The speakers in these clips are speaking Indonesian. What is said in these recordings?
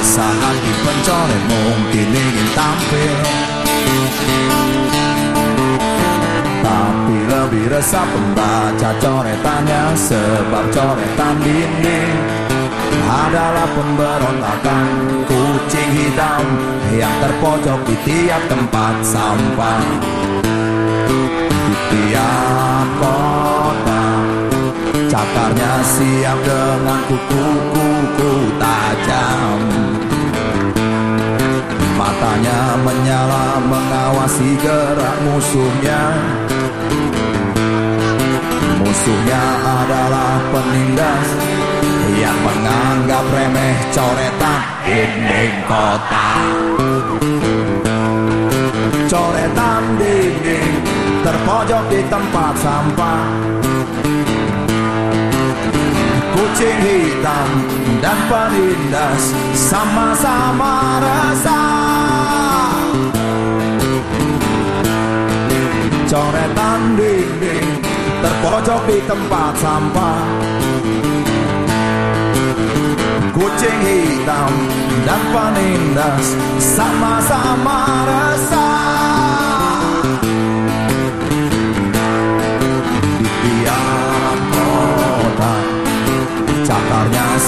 Resah hati pencoret mungkin ingin tampil Tapi lebih resah pembaca coretannya Sebab coretan dinding adalah pemberontakan kucing hitam yang terpojok di tiap tempat sampah di tiap siap dengan kuku-kuku tajam. Matanya menyala mengawasi gerak musuhnya. Musuhnya adalah penindas yang menganggap remeh coretan dinding kota. Coretan dinding terpojok di tempat sampah kucing hitam dan penindas sama-sama resah coretan dinding terpojok di tempat sampah. Kucing hitam dan penindas sama-sama resah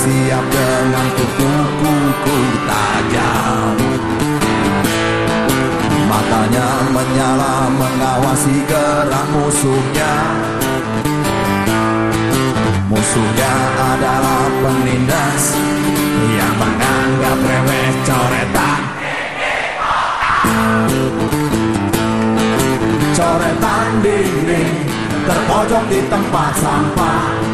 siap dengan kuku-kuku tajam. Matanya menyala mengawasi gerak musuhnya. Musuhnya adalah penindas Yang menganggap remeh coretan. Coretan dinding Terpojok di tempat sampah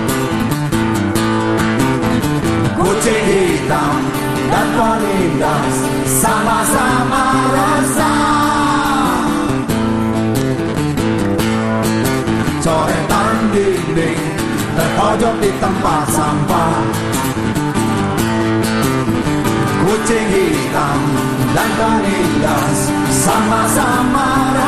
penindas Sama-sama resah Coretan dinding terpojok di tempat sampah. Kucing hitam dan penindas sama-sama resah